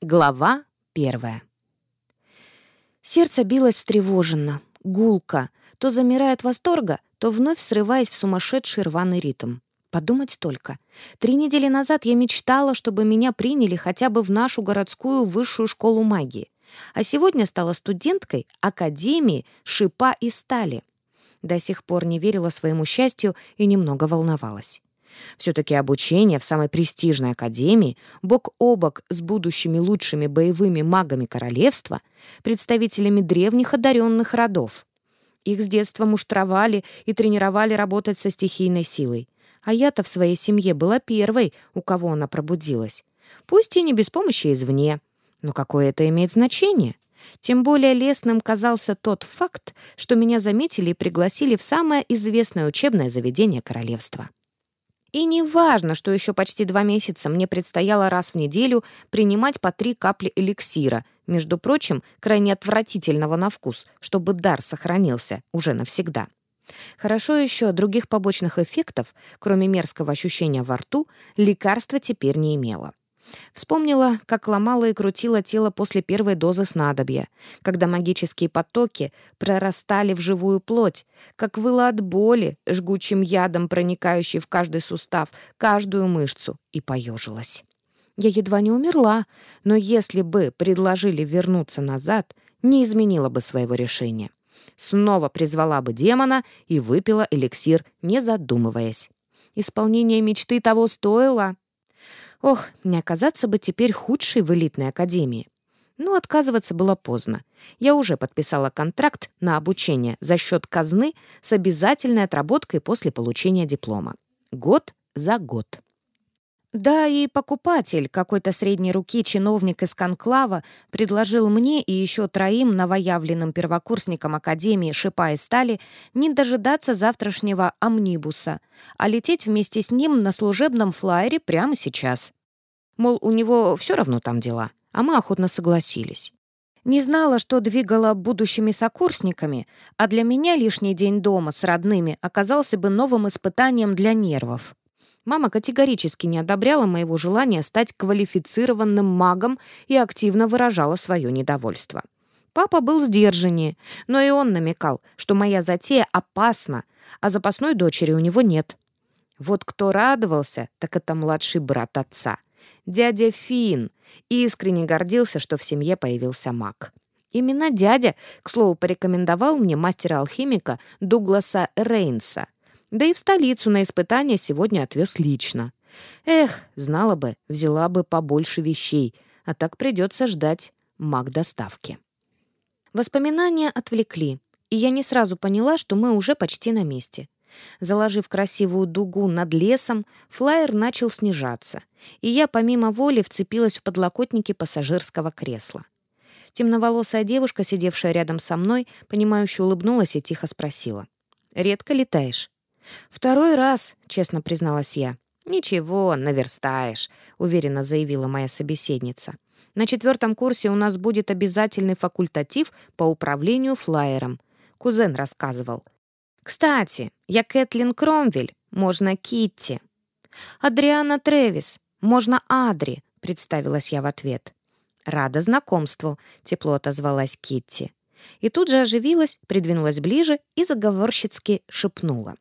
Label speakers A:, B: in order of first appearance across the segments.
A: Глава первая. Сердце билось встревоженно, гулко, то замирая от восторга, то вновь срываясь в сумасшедший рваный ритм. Подумать только. Три недели назад я мечтала, чтобы меня приняли хотя бы в нашу городскую высшую школу магии. А сегодня стала студенткой Академии шипа и стали. До сих пор не верила своему счастью и немного волновалась. Все-таки обучение в самой престижной академии, бок о бок с будущими лучшими боевыми магами королевства, представителями древних одаренных родов. Их с детства муштровали и тренировали работать со стихийной силой. А я-то в своей семье была первой, у кого она пробудилась. Пусть и не без помощи извне. Но какое это имеет значение? Тем более лестным казался тот факт, что меня заметили и пригласили в самое известное учебное заведение королевства. И не важно, что еще почти два месяца мне предстояло раз в неделю принимать по три капли эликсира, между прочим, крайне отвратительного на вкус, чтобы дар сохранился уже навсегда. Хорошо еще других побочных эффектов, кроме мерзкого ощущения во рту, лекарство теперь не имело. Вспомнила, как ломала и крутила тело после первой дозы снадобья, когда магические потоки прорастали в живую плоть, как выла от боли, жгучим ядом проникающий в каждый сустав, каждую мышцу, и поежилась. Я едва не умерла, но если бы предложили вернуться назад, не изменила бы своего решения. Снова призвала бы демона и выпила эликсир, не задумываясь. Исполнение мечты того стоило. Ох, не оказаться бы теперь худшей в элитной академии. Но отказываться было поздно. Я уже подписала контракт на обучение за счет казны с обязательной отработкой после получения диплома. Год за год. Да, и покупатель, какой-то средней руки чиновник из Конклава, предложил мне и еще троим новоявленным первокурсникам Академии Шипа и Стали не дожидаться завтрашнего амнибуса, а лететь вместе с ним на служебном флайере прямо сейчас. Мол, у него все равно там дела, а мы охотно согласились. Не знала, что двигала будущими сокурсниками, а для меня лишний день дома с родными оказался бы новым испытанием для нервов. Мама категорически не одобряла моего желания стать квалифицированным магом и активно выражала свое недовольство. Папа был сдержаннее, но и он намекал, что моя затея опасна, а запасной дочери у него нет. Вот кто радовался, так это младший брат отца. Дядя Фин искренне гордился, что в семье появился маг. Именно дядя, к слову, порекомендовал мне мастера-алхимика Дугласа Рейнса — да и в столицу на испытание сегодня отвез лично. Эх, знала бы, взяла бы побольше вещей, а так придется ждать маг доставки. Воспоминания отвлекли, и я не сразу поняла, что мы уже почти на месте. Заложив красивую дугу над лесом, флайер начал снижаться, и я помимо воли вцепилась в подлокотники пассажирского кресла. Темноволосая девушка, сидевшая рядом со мной, понимающе улыбнулась и тихо спросила. «Редко летаешь?» «Второй раз», — честно призналась я. «Ничего, наверстаешь», — уверенно заявила моя собеседница. «На четвертом курсе у нас будет обязательный факультатив по управлению флайером», — кузен рассказывал. «Кстати, я Кэтлин Кромвель, можно Китти». «Адриана Тревис, можно Адри», — представилась я в ответ. «Рада знакомству», — тепло отозвалась Китти. И тут же оживилась, придвинулась ближе и заговорщицки шепнула.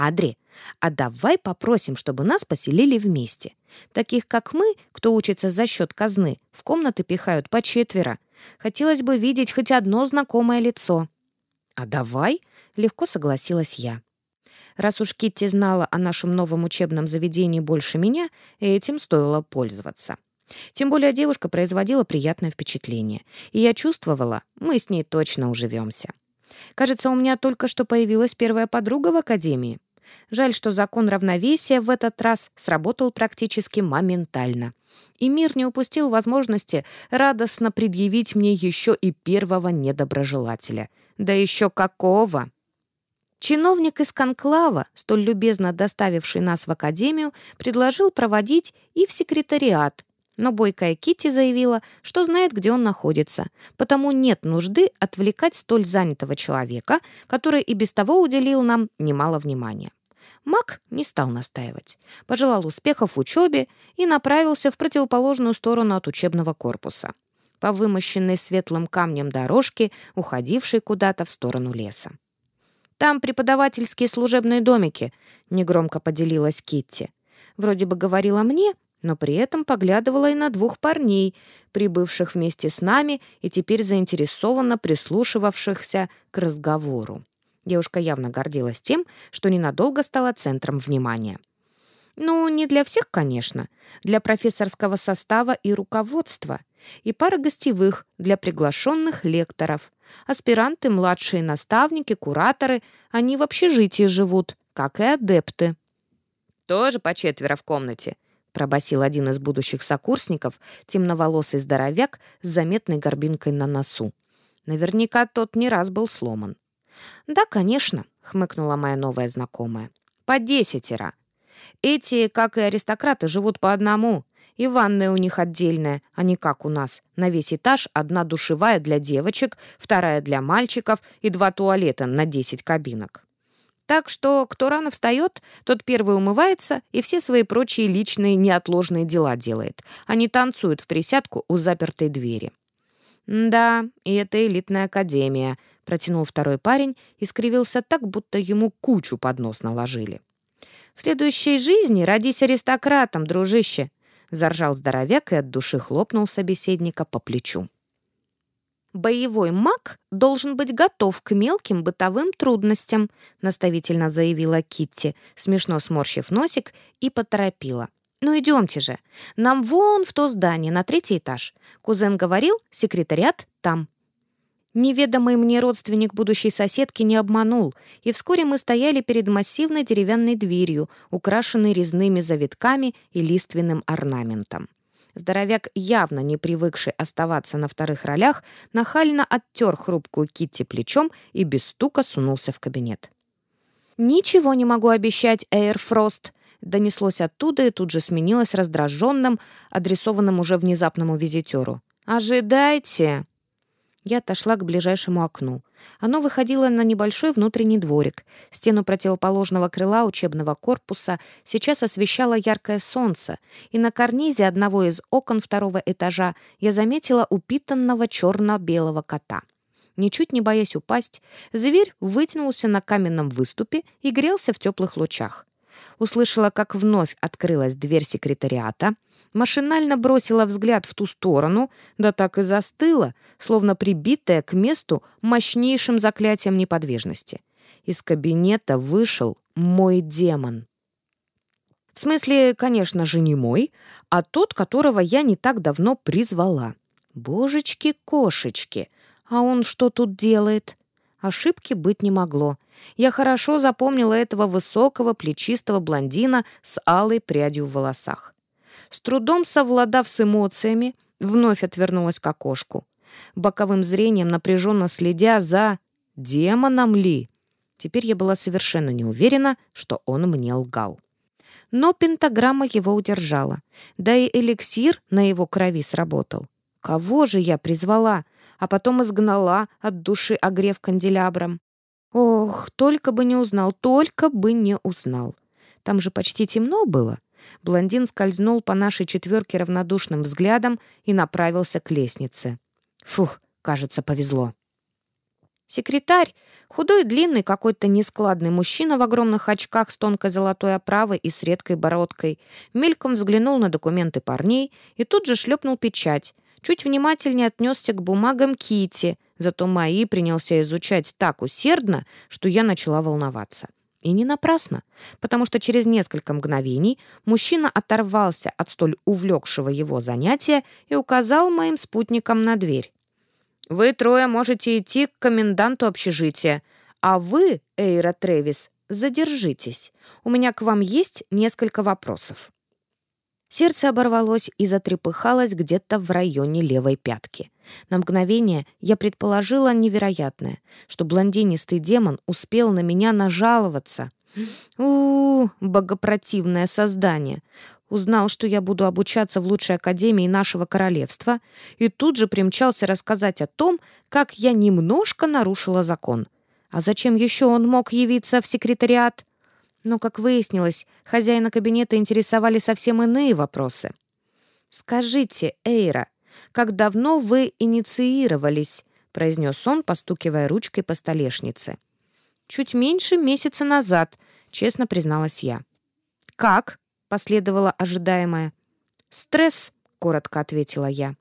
A: Адри, а давай попросим, чтобы нас поселили вместе. Таких, как мы, кто учится за счет казны, в комнаты пихают по четверо. Хотелось бы видеть хоть одно знакомое лицо». «А давай?» — легко согласилась я. Раз уж Китти знала о нашем новом учебном заведении больше меня, этим стоило пользоваться. Тем более девушка производила приятное впечатление, и я чувствовала, мы с ней точно уживемся. Кажется, у меня только что появилась первая подруга в академии. Жаль, что закон равновесия в этот раз сработал практически моментально. И мир не упустил возможности радостно предъявить мне еще и первого недоброжелателя. Да еще какого! Чиновник из Конклава, столь любезно доставивший нас в академию, предложил проводить и в секретариат, но бойкая Кити заявила, что знает, где он находится, потому нет нужды отвлекать столь занятого человека, который и без того уделил нам немало внимания. Мак не стал настаивать, пожелал успехов в учебе и направился в противоположную сторону от учебного корпуса, по вымощенной светлым камнем дорожке, уходившей куда-то в сторону леса. «Там преподавательские служебные домики», — негромко поделилась Китти. Вроде бы говорила мне, но при этом поглядывала и на двух парней, прибывших вместе с нами и теперь заинтересованно прислушивавшихся к разговору. Девушка явно гордилась тем, что ненадолго стала центром внимания. Ну, не для всех, конечно. Для профессорского состава и руководства. И пара гостевых для приглашенных лекторов. Аспиранты, младшие наставники, кураторы, они в общежитии живут, как и адепты. «Тоже по четверо в комнате», — пробасил один из будущих сокурсников, темноволосый здоровяк с заметной горбинкой на носу. Наверняка тот не раз был сломан. «Да, конечно», — хмыкнула моя новая знакомая. «По десятеро. Эти, как и аристократы, живут по одному. И ванная у них отдельная, а не как у нас. На весь этаж одна душевая для девочек, вторая для мальчиков и два туалета на десять кабинок. Так что кто рано встает, тот первый умывается и все свои прочие личные неотложные дела делает, не танцует в присядку у запертой двери. «Да, и это элитная академия», — протянул второй парень и скривился так, будто ему кучу под нос наложили. «В следующей жизни родись аристократом, дружище», — заржал здоровяк и от души хлопнул собеседника по плечу. «Боевой маг должен быть готов к мелким бытовым трудностям», наставительно заявила Китти, смешно сморщив носик, и поторопила. «Ну идемте же. Нам вон в то здание, на третий этаж. Кузен говорил, секретариат там». Неведомый мне родственник будущей соседки не обманул, и вскоре мы стояли перед массивной деревянной дверью, украшенной резными завитками и лиственным орнаментом. Здоровяк, явно не привыкший оставаться на вторых ролях, нахально оттер хрупкую Китти плечом и без стука сунулся в кабинет. «Ничего не могу обещать, Эйр Фрост», донеслось оттуда и тут же сменилось раздраженным, адресованным уже внезапному визитеру. «Ожидайте!» Я отошла к ближайшему окну. Оно выходило на небольшой внутренний дворик. Стену противоположного крыла учебного корпуса сейчас освещало яркое солнце, и на карнизе одного из окон второго этажа я заметила упитанного черно-белого кота. Ничуть не боясь упасть, зверь вытянулся на каменном выступе и грелся в теплых лучах. Услышала, как вновь открылась дверь секретариата — машинально бросила взгляд в ту сторону, да так и застыла, словно прибитая к месту мощнейшим заклятием неподвижности. Из кабинета вышел мой демон. В смысле, конечно же, не мой, а тот, которого я не так давно призвала. Божечки-кошечки, а он что тут делает? Ошибки быть не могло. Я хорошо запомнила этого высокого, плечистого блондина с алой прядью в волосах. С трудом совладав с эмоциями, вновь отвернулась к окошку. Боковым зрением напряженно следя за... демоном ли? Теперь я была совершенно не уверена, что он мне лгал. Но пентаграмма его удержала. Да и эликсир на его крови сработал. Кого же я призвала, а потом изгнала от души огрев канделябром? Ох, только бы не узнал, только бы не узнал. Там же почти темно было. Блондин скользнул по нашей четверке равнодушным взглядом и направился к лестнице. Фух, кажется, повезло. Секретарь, худой длинный какой-то нескладный мужчина в огромных очках с тонкой золотой оправой и с редкой бородкой, мельком взглянул на документы парней и тут же шлепнул печать. Чуть внимательнее отнесся к бумагам Кити, зато мои принялся изучать так усердно, что я начала волноваться. И не напрасно, потому что через несколько мгновений мужчина оторвался от столь увлекшего его занятия и указал моим спутникам на дверь. «Вы трое можете идти к коменданту общежития, а вы, Эйра Тревис, задержитесь. У меня к вам есть несколько вопросов». Сердце оборвалось и затрепыхалось где-то в районе левой пятки. На мгновение я предположила невероятное, что блондинистый демон успел на меня нажаловаться. у, -у, богопротивное создание. Узнал, что я буду обучаться в лучшей академии нашего королевства, и тут же примчался рассказать о том, как я немножко нарушила закон. А зачем еще он мог явиться в секретариат? Но, как выяснилось, хозяина кабинета интересовали совсем иные вопросы. «Скажите, Эйра, как давно вы инициировались?» — произнес он, постукивая ручкой по столешнице. «Чуть меньше месяца назад», — честно призналась я. «Как?» — последовало ожидаемое. «Стресс», — коротко ответила я.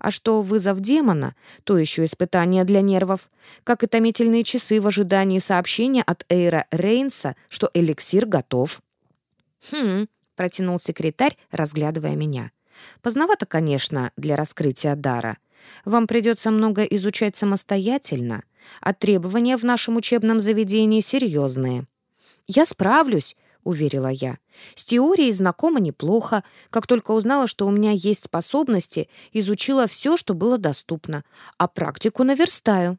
A: А что вызов демона, то еще испытание для нервов, как и томительные часы в ожидании сообщения от Эйра Рейнса, что эликсир готов. «Хм», — протянул секретарь, разглядывая меня. «Поздновато, конечно, для раскрытия дара. Вам придется много изучать самостоятельно, а требования в нашем учебном заведении серьезные». «Я справлюсь», — уверила я. «С теорией знакома неплохо. Как только узнала, что у меня есть способности, изучила все, что было доступно. А практику наверстаю».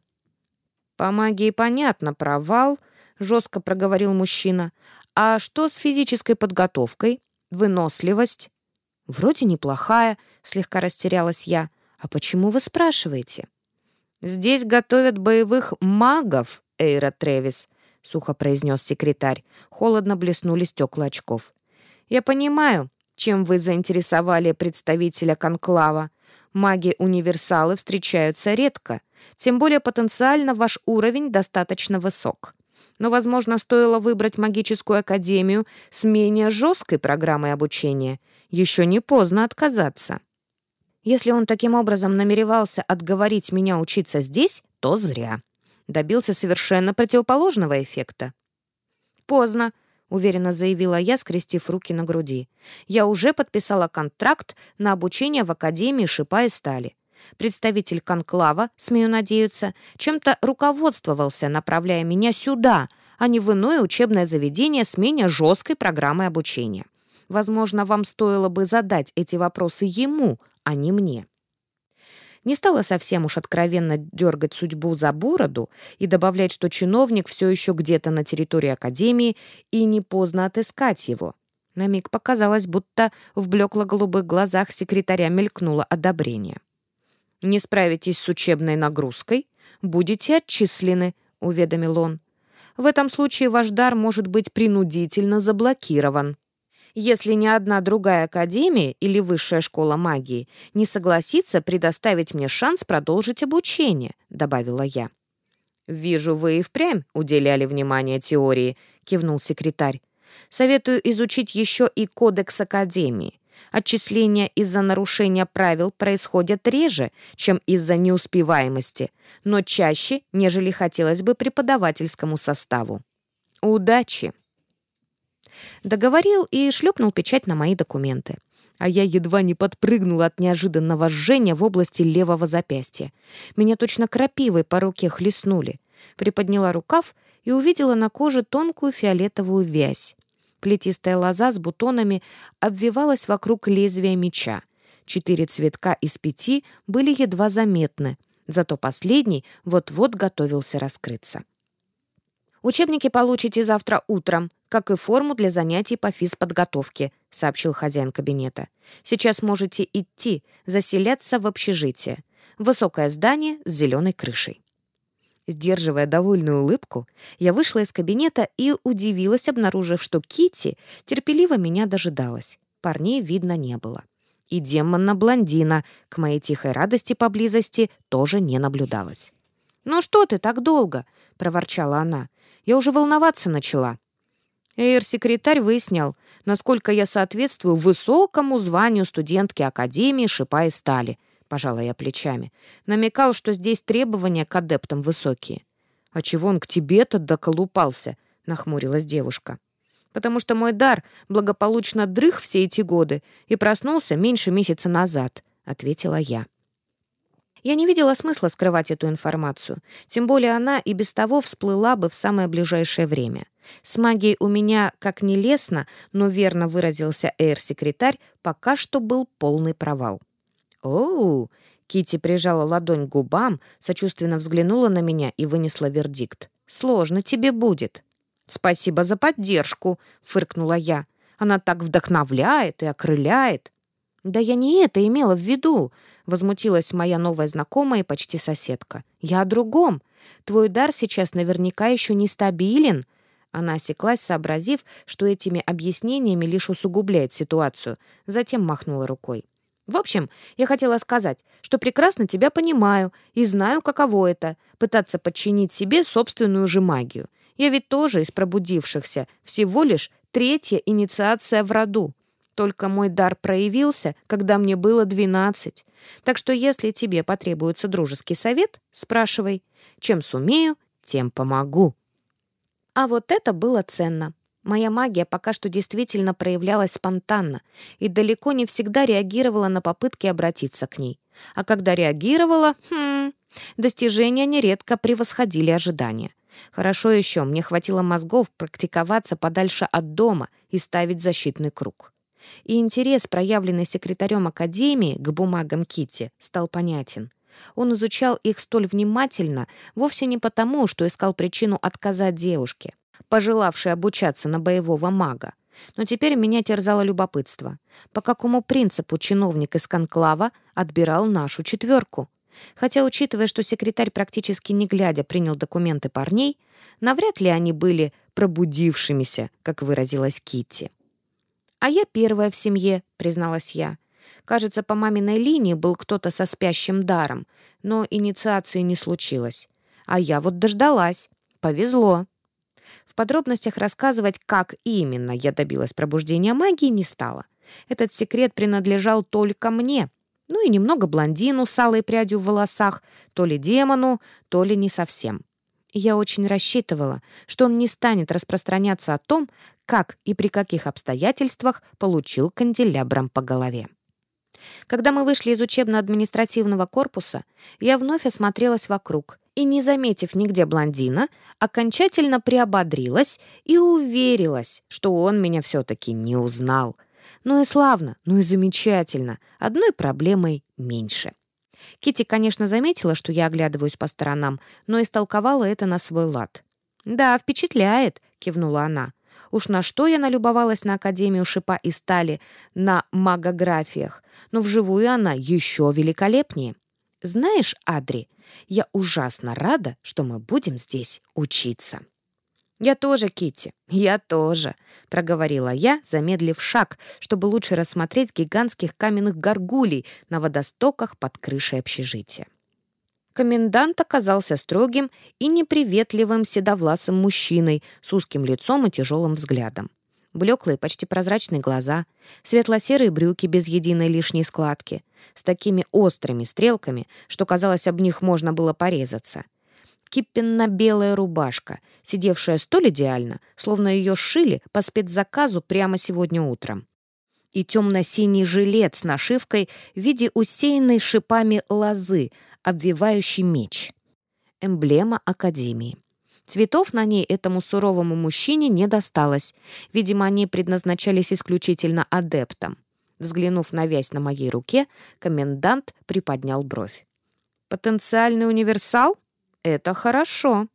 A: «По магии понятно, провал», — жестко проговорил мужчина. «А что с физической подготовкой? Выносливость?» «Вроде неплохая», — слегка растерялась я. «А почему вы спрашиваете?» «Здесь готовят боевых магов, Эйра Тревис», — сухо произнес секретарь. Холодно блеснули стекла очков. «Я понимаю, чем вы заинтересовали представителя конклава. Маги-универсалы встречаются редко. Тем более потенциально ваш уровень достаточно высок. Но, возможно, стоило выбрать магическую академию с менее жесткой программой обучения. Еще не поздно отказаться». Если он таким образом намеревался отговорить меня учиться здесь, то зря добился совершенно противоположного эффекта. «Поздно», — уверенно заявила я, скрестив руки на груди. «Я уже подписала контракт на обучение в Академии шипа и стали. Представитель конклава, смею надеяться, чем-то руководствовался, направляя меня сюда, а не в иное учебное заведение с менее жесткой программой обучения. Возможно, вам стоило бы задать эти вопросы ему, а не мне не стала совсем уж откровенно дергать судьбу за бороду и добавлять, что чиновник все еще где-то на территории Академии и не поздно отыскать его. На миг показалось, будто в блекло-голубых глазах секретаря мелькнуло одобрение. «Не справитесь с учебной нагрузкой? Будете отчислены», — уведомил он. «В этом случае ваш дар может быть принудительно заблокирован» если ни одна другая академия или высшая школа магии не согласится предоставить мне шанс продолжить обучение», — добавила я. «Вижу, вы и впрямь уделяли внимание теории», — кивнул секретарь. «Советую изучить еще и кодекс Академии. Отчисления из-за нарушения правил происходят реже, чем из-за неуспеваемости, но чаще, нежели хотелось бы преподавательскому составу. Удачи!» Договорил и шлепнул печать на мои документы. А я едва не подпрыгнула от неожиданного жжения в области левого запястья. Меня точно крапивой по руке хлестнули. Приподняла рукав и увидела на коже тонкую фиолетовую вязь. Плетистая лоза с бутонами обвивалась вокруг лезвия меча. Четыре цветка из пяти были едва заметны, зато последний вот-вот готовился раскрыться. «Учебники получите завтра утром, как и форму для занятий по физподготовке», — сообщил хозяин кабинета. «Сейчас можете идти, заселяться в общежитие. Высокое здание с зеленой крышей». Сдерживая довольную улыбку, я вышла из кабинета и удивилась, обнаружив, что Кити терпеливо меня дожидалась. Парней видно не было. И демона-блондина, к моей тихой радости поблизости, тоже не наблюдалось. «Ну что ты так долго?» — проворчала она. Я уже волноваться начала. Эйр-секретарь выяснял, насколько я соответствую высокому званию студентки Академии шипа и стали. Пожала я плечами. Намекал, что здесь требования к адептам высокие. «А чего он к тебе-то доколупался?» — нахмурилась девушка. «Потому что мой дар благополучно дрых все эти годы и проснулся меньше месяца назад», — ответила я. Я не видела смысла скрывать эту информацию, тем более она и без того всплыла бы в самое ближайшее время. С магией у меня, как не лестно, но верно выразился эйр-секретарь, пока что был полный провал. «Оу!» — Кити прижала ладонь к губам, сочувственно взглянула на меня и вынесла вердикт. «Сложно тебе будет». «Спасибо за поддержку», — фыркнула я. «Она так вдохновляет и окрыляет». «Да я не это имела в виду», — возмутилась моя новая знакомая и почти соседка. «Я о другом. Твой дар сейчас наверняка еще нестабилен, Она осеклась, сообразив, что этими объяснениями лишь усугубляет ситуацию. Затем махнула рукой. В общем, я хотела сказать, что прекрасно тебя понимаю и знаю, каково это — пытаться подчинить себе собственную же магию. Я ведь тоже из пробудившихся, всего лишь третья инициация в роду. Только мой дар проявился, когда мне было 12. Так что если тебе потребуется дружеский совет, спрашивай. Чем сумею, тем помогу. А вот это было ценно. Моя магия пока что действительно проявлялась спонтанно и далеко не всегда реагировала на попытки обратиться к ней. А когда реагировала, хм, достижения нередко превосходили ожидания. Хорошо еще мне хватило мозгов практиковаться подальше от дома и ставить защитный круг. И интерес, проявленный секретарем Академии к бумагам Кити, стал понятен. Он изучал их столь внимательно вовсе не потому, что искал причину отказать девушке, пожелавшей обучаться на боевого мага. Но теперь меня терзало любопытство. По какому принципу чиновник из Конклава отбирал нашу четверку? Хотя, учитывая, что секретарь практически не глядя принял документы парней, навряд ли они были пробудившимися, как выразилась Китти. «А я первая в семье», — призналась я. Кажется, по маминой линии был кто-то со спящим даром, но инициации не случилось. А я вот дождалась. Повезло. В подробностях рассказывать, как именно я добилась пробуждения магии, не стала. Этот секрет принадлежал только мне. Ну и немного блондину с алой прядью в волосах, то ли демону, то ли не совсем. Я очень рассчитывала, что он не станет распространяться о том, как и при каких обстоятельствах получил канделябром по голове. Когда мы вышли из учебно-административного корпуса, я вновь осмотрелась вокруг и, не заметив нигде блондина, окончательно приободрилась и уверилась, что он меня все-таки не узнал. Ну и славно, ну и замечательно. Одной проблемой меньше. Кити, конечно, заметила, что я оглядываюсь по сторонам, но истолковала это на свой лад. «Да, впечатляет», — кивнула она. Уж на что я налюбовалась на Академию шипа и стали, на магографиях, но вживую она еще великолепнее. Знаешь, Адри, я ужасно рада, что мы будем здесь учиться. «Я тоже, Кити, я тоже», — проговорила я, замедлив шаг, чтобы лучше рассмотреть гигантских каменных горгулей на водостоках под крышей общежития. Комендант оказался строгим и неприветливым седовласым мужчиной с узким лицом и тяжелым взглядом. Блеклые, почти прозрачные глаза, светло-серые брюки без единой лишней складки, с такими острыми стрелками, что, казалось, об них можно было порезаться. Кипенно-белая рубашка, сидевшая столь идеально, словно ее сшили по спецзаказу прямо сегодня утром. И темно-синий жилет с нашивкой в виде усеянной шипами лозы, обвивающий меч. Эмблема Академии. Цветов на ней этому суровому мужчине не досталось. Видимо, они предназначались исключительно адептам. Взглянув на вязь на моей руке, комендант приподнял бровь. «Потенциальный универсал? Это хорошо».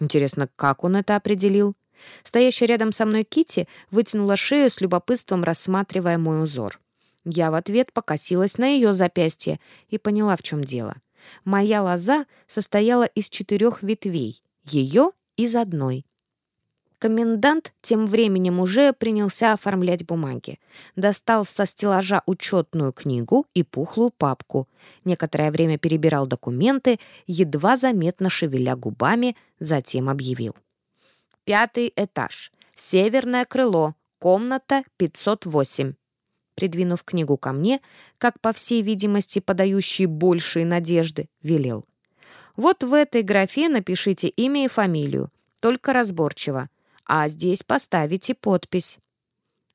A: Интересно, как он это определил? Стоящая рядом со мной Кити вытянула шею с любопытством, рассматривая мой узор. Я в ответ покосилась на ее запястье и поняла, в чем дело. Моя лоза состояла из четырех ветвей, ее из одной. Комендант тем временем уже принялся оформлять бумаги. Достал со стеллажа учетную книгу и пухлую папку. Некоторое время перебирал документы, едва заметно шевеля губами, затем объявил. «Пятый этаж. Северное крыло. Комната 508 придвинув книгу ко мне, как, по всей видимости, подающий большие надежды, велел. «Вот в этой графе напишите имя и фамилию, только разборчиво, а здесь поставите подпись».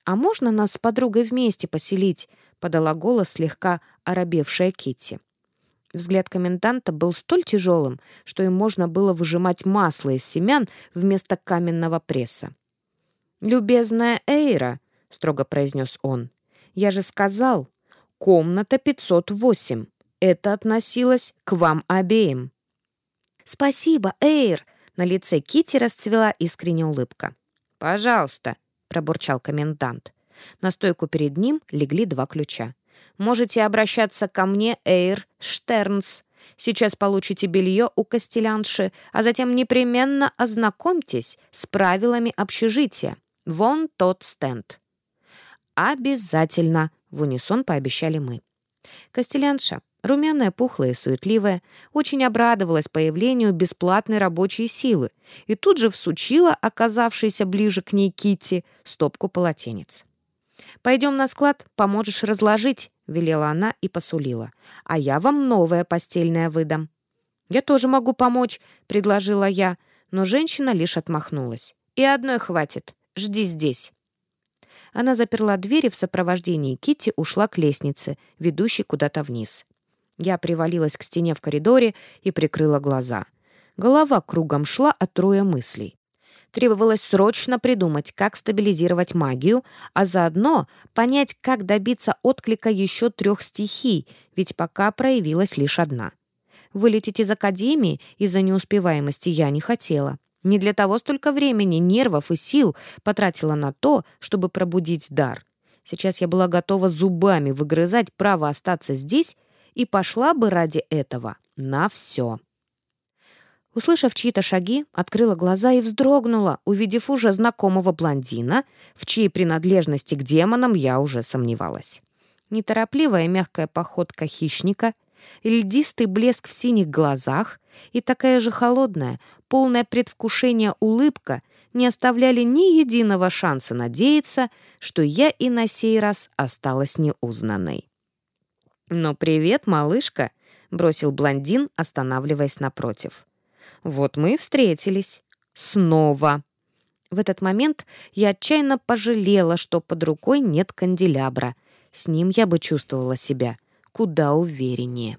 A: «А можно нас с подругой вместе поселить?» — подала голос слегка оробевшая Китти. Взгляд коменданта был столь тяжелым, что им можно было выжимать масло из семян вместо каменного пресса. «Любезная Эйра», — строго произнес он, я же сказал, комната 508. Это относилось к вам обеим. Спасибо, Эйр. На лице Кити расцвела искренняя улыбка. Пожалуйста, пробурчал комендант. На стойку перед ним легли два ключа. Можете обращаться ко мне, Эйр Штернс. Сейчас получите белье у костелянши, а затем непременно ознакомьтесь с правилами общежития. Вон тот стенд». «Обязательно!» — в унисон пообещали мы. Костелянша, румяная, пухлая суетливая, очень обрадовалась появлению бесплатной рабочей силы и тут же всучила оказавшейся ближе к ней Кити стопку полотенец. «Пойдем на склад, поможешь разложить», — велела она и посулила. «А я вам новое постельное выдам». «Я тоже могу помочь», — предложила я, но женщина лишь отмахнулась. «И одной хватит. Жди здесь». Она заперла дверь и в сопровождении Кити ушла к лестнице, ведущей куда-то вниз. Я привалилась к стене в коридоре и прикрыла глаза. Голова кругом шла от троя мыслей. Требовалось срочно придумать, как стабилизировать магию, а заодно понять, как добиться отклика еще трех стихий, ведь пока проявилась лишь одна. Вылететь из академии из-за неуспеваемости я не хотела. Не для того столько времени, нервов и сил потратила на то, чтобы пробудить дар. Сейчас я была готова зубами выгрызать право остаться здесь и пошла бы ради этого на все. Услышав чьи-то шаги, открыла глаза и вздрогнула, увидев уже знакомого блондина, в чьей принадлежности к демонам я уже сомневалась. Неторопливая мягкая походка хищника, льдистый блеск в синих глазах и такая же холодная, полная предвкушения улыбка не оставляли ни единого шанса надеяться, что я и на сей раз осталась неузнанной. «Ну, привет, малышка!» — бросил блондин, останавливаясь напротив. Вот мы и встретились. Снова. В этот момент я отчаянно пожалела, что под рукой нет канделябра. С ним я бы чувствовала себя куда увереннее.